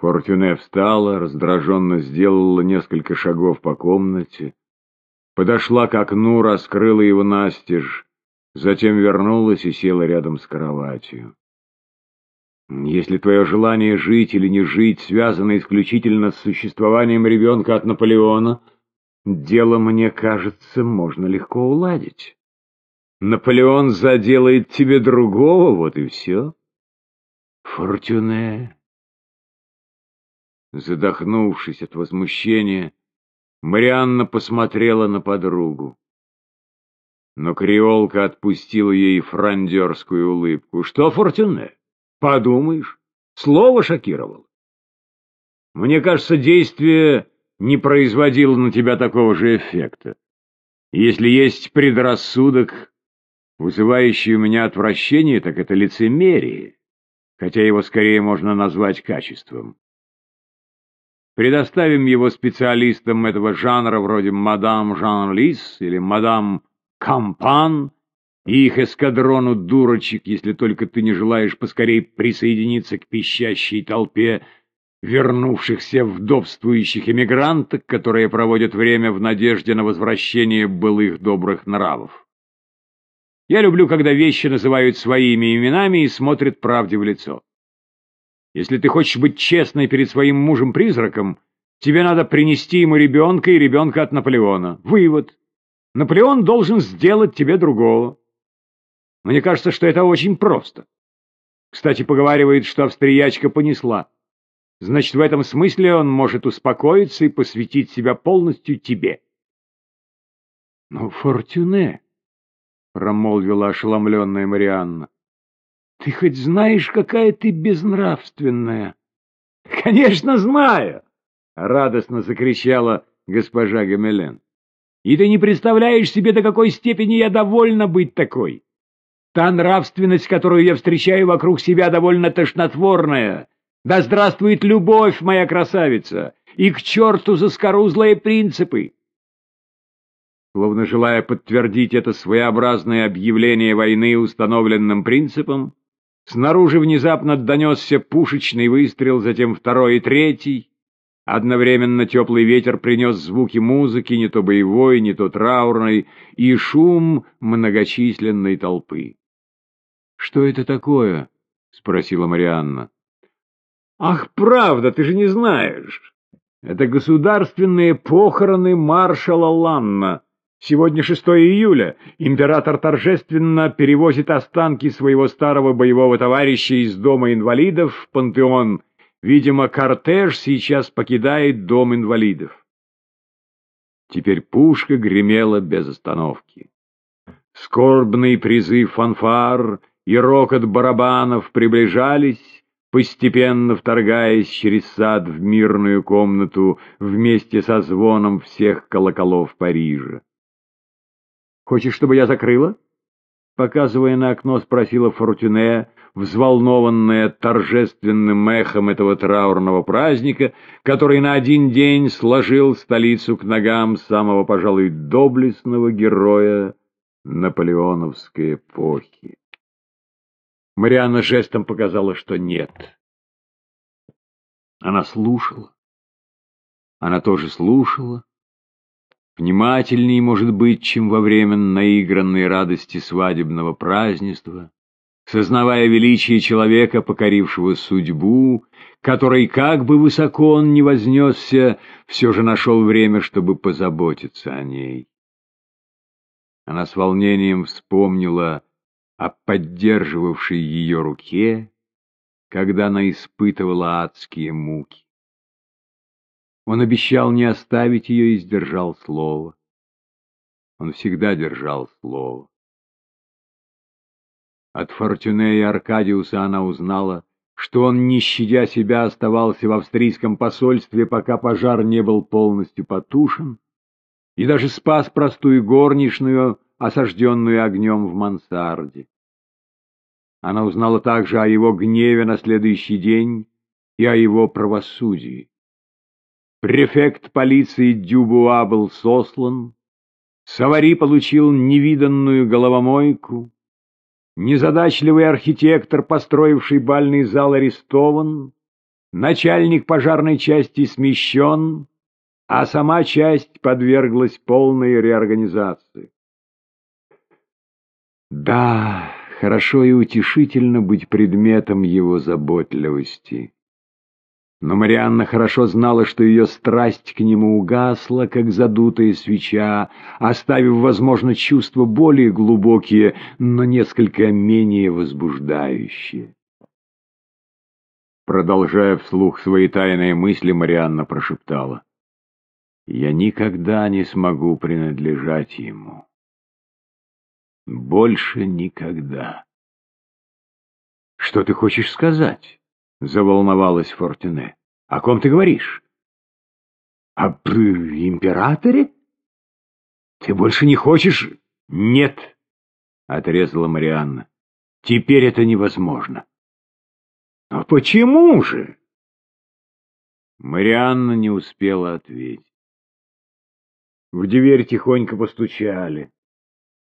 Фортюне встала, раздраженно сделала несколько шагов по комнате, подошла к окну, раскрыла его настежь, затем вернулась и села рядом с кроватью. Если твое желание жить или не жить связано исключительно с существованием ребенка от Наполеона, дело, мне кажется, можно легко уладить. Наполеон заделает тебе другого, вот и все. Фортюне. Задохнувшись от возмущения, Марианна посмотрела на подругу. Но креолка отпустила ей франдерскую улыбку. «Что, Фортюне? Подумаешь, слово шокировало. Мне кажется, действие не производило на тебя такого же эффекта. Если есть предрассудок, вызывающий у меня отвращение, так это лицемерие, хотя его скорее можно назвать качеством. Предоставим его специалистам этого жанра вроде мадам Жан-Лис или мадам Кампан и их эскадрону дурочек, если только ты не желаешь поскорей присоединиться к пищащей толпе вернувшихся вдовствующих эмигранток, которые проводят время в надежде на возвращение былых добрых нравов. Я люблю, когда вещи называют своими именами и смотрят правде в лицо. Если ты хочешь быть честной перед своим мужем-призраком, тебе надо принести ему ребенка и ребенка от Наполеона. Вывод. Наполеон должен сделать тебе другого. Мне кажется, что это очень просто. Кстати, поговаривает, что австриячка понесла. Значит, в этом смысле он может успокоиться и посвятить себя полностью тебе. — Ну, Фортюне, — промолвила ошеломленная Марианна, — ты хоть знаешь, какая ты безнравственная? — Конечно, знаю! — радостно закричала госпожа Гамелен. — И ты не представляешь себе, до какой степени я довольна быть такой. Та нравственность, которую я встречаю вокруг себя, довольно тошнотворная. Да здравствует любовь, моя красавица, и к черту заскорузлые принципы! Словно желая подтвердить это своеобразное объявление войны установленным принципом, снаружи внезапно донесся пушечный выстрел, затем второй и третий. Одновременно теплый ветер принес звуки музыки, не то боевой, не то траурной, и шум многочисленной толпы. — Что это такое? — спросила Марианна. Ах, правда, ты же не знаешь. Это государственные похороны маршала Ланна. Сегодня 6 июля. Император торжественно перевозит останки своего старого боевого товарища из дома инвалидов в пантеон. Видимо, кортеж сейчас покидает дом инвалидов. Теперь пушка гремела без остановки. Скорбный призыв фанфар и рокот барабанов приближались, постепенно вторгаясь через сад в мирную комнату вместе со звоном всех колоколов Парижа. «Хочешь, чтобы я закрыла?» Показывая на окно, спросила Фортюне, взволнованная торжественным эхом этого траурного праздника, который на один день сложил столицу к ногам самого, пожалуй, доблестного героя наполеоновской эпохи. Марианна жестом показала, что нет. Она слушала. Она тоже слушала. Внимательней, может быть, чем во время наигранной радости свадебного празднества, сознавая величие человека, покорившего судьбу, который, как бы высоко он ни вознесся, все же нашел время, чтобы позаботиться о ней. Она с волнением вспомнила о поддерживавшей ее руке, когда она испытывала адские муки. Он обещал не оставить ее и сдержал слово. Он всегда держал слово. От Фортюне и Аркадиуса она узнала, что он, не щадя себя, оставался в австрийском посольстве, пока пожар не был полностью потушен, и даже спас простую горничную, осажденную огнем в мансарде. Она узнала также о его гневе на следующий день и о его правосудии. Префект полиции Дюбуа был сослан, Савари получил невиданную головомойку, незадачливый архитектор, построивший бальный зал, арестован, Начальник пожарной части смещен, а сама часть подверглась полной реорганизации. Да, хорошо и утешительно быть предметом его заботливости. Но Марианна хорошо знала, что ее страсть к нему угасла, как задутая свеча, оставив, возможно, чувства более глубокие, но несколько менее возбуждающие. Продолжая вслух свои тайные мысли, Марианна прошептала. «Я никогда не смогу принадлежать ему. Больше никогда». «Что ты хочешь сказать?» — заволновалась Фортюне. «О ком ты говоришь?» «Об императоре? Ты больше не хочешь?» «Нет», — отрезала Марианна. «Теперь это невозможно». «А почему же?» Марианна не успела ответить. В дверь тихонько постучали.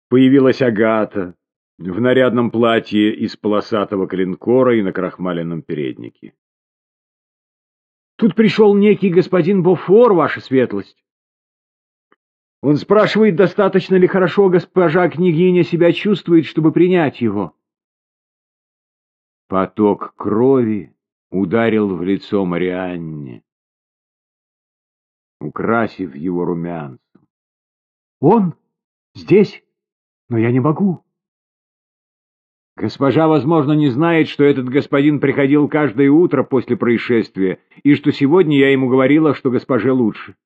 Появилась Агата, в нарядном платье из полосатого клинкора и на крахмаленном переднике. Тут пришел некий господин Бофор, ваша светлость. Он спрашивает, достаточно ли хорошо госпожа княгиня себя чувствует, чтобы принять его. Поток крови ударил в лицо Марианне, украсив его румянцем. «Он? Здесь? Но я не могу». Госпожа, возможно, не знает, что этот господин приходил каждое утро после происшествия, и что сегодня я ему говорила, что госпоже лучше.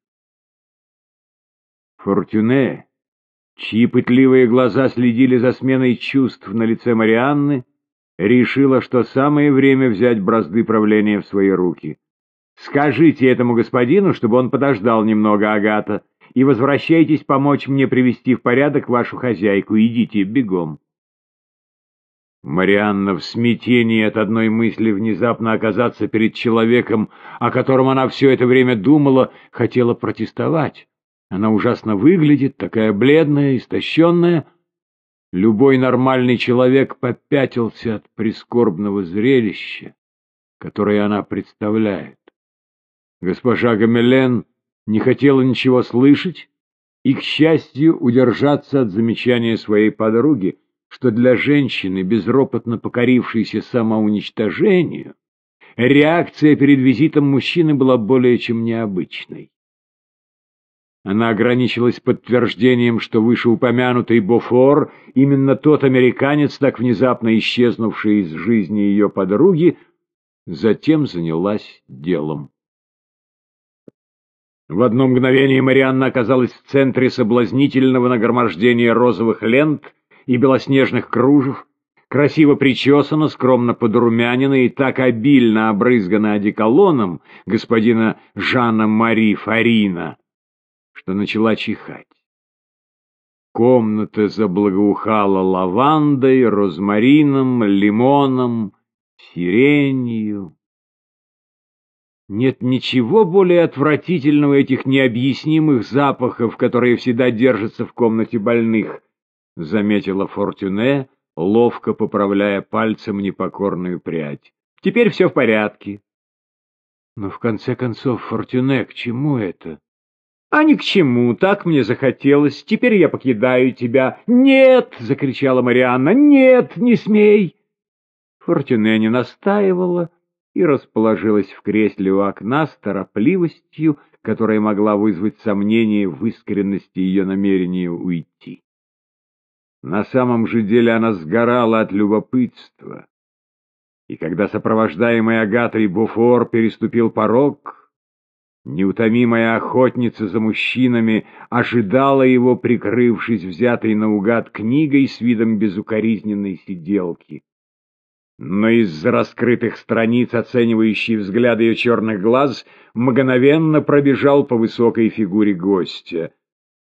Фортюне, чьи пытливые глаза следили за сменой чувств на лице Марианны, решила, что самое время взять бразды правления в свои руки. «Скажите этому господину, чтобы он подождал немного, Агата, и возвращайтесь помочь мне привести в порядок вашу хозяйку. Идите бегом». Марианна в смятении от одной мысли внезапно оказаться перед человеком, о котором она все это время думала, хотела протестовать. Она ужасно выглядит, такая бледная, истощенная. Любой нормальный человек попятился от прискорбного зрелища, которое она представляет. Госпожа Гамелен не хотела ничего слышать и, к счастью, удержаться от замечания своей подруги, что для женщины, безропотно покорившейся самоуничтожению, реакция перед визитом мужчины была более чем необычной. Она ограничилась подтверждением, что вышеупомянутый Бофор, именно тот американец, так внезапно исчезнувший из жизни ее подруги, затем занялась делом. В одно мгновение Марианна оказалась в центре соблазнительного нагромождения розовых лент и белоснежных кружев, красиво причесана, скромно подрумянена и так обильно обрызгана одеколоном господина Жана Мари Фарина, что начала чихать. Комната заблагоухала лавандой, розмарином, лимоном, сиренью. Нет ничего более отвратительного этих необъяснимых запахов, которые всегда держатся в комнате больных —— заметила Фортюне, ловко поправляя пальцем непокорную прядь. — Теперь все в порядке. — Но в конце концов, Фортюне, к чему это? — А ни к чему, так мне захотелось. Теперь я покидаю тебя. — Нет! — закричала Марианна. — Нет, не смей! Фортюне не настаивала и расположилась в кресле у окна с торопливостью, которая могла вызвать сомнение в искренности ее намерения уйти. На самом же деле она сгорала от любопытства. И когда сопровождаемый Агатой Буфор переступил порог, неутомимая охотница за мужчинами ожидала его, прикрывшись взятой наугад книгой с видом безукоризненной сиделки. Но из-за раскрытых страниц, оценивающий взгляд ее черных глаз, мгновенно пробежал по высокой фигуре гостя.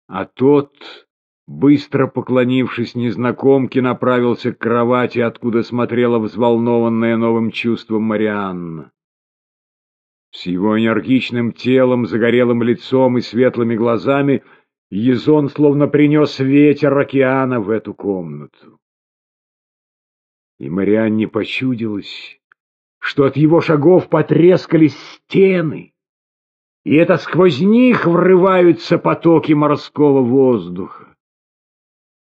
А тот Быстро поклонившись незнакомке, направился к кровати, откуда смотрела взволнованная новым чувством Марианна. С его энергичным телом, загорелым лицом и светлыми глазами Езон словно принес ветер океана в эту комнату. И Марианне почудилось, что от его шагов потрескались стены, и это сквозь них врываются потоки морского воздуха.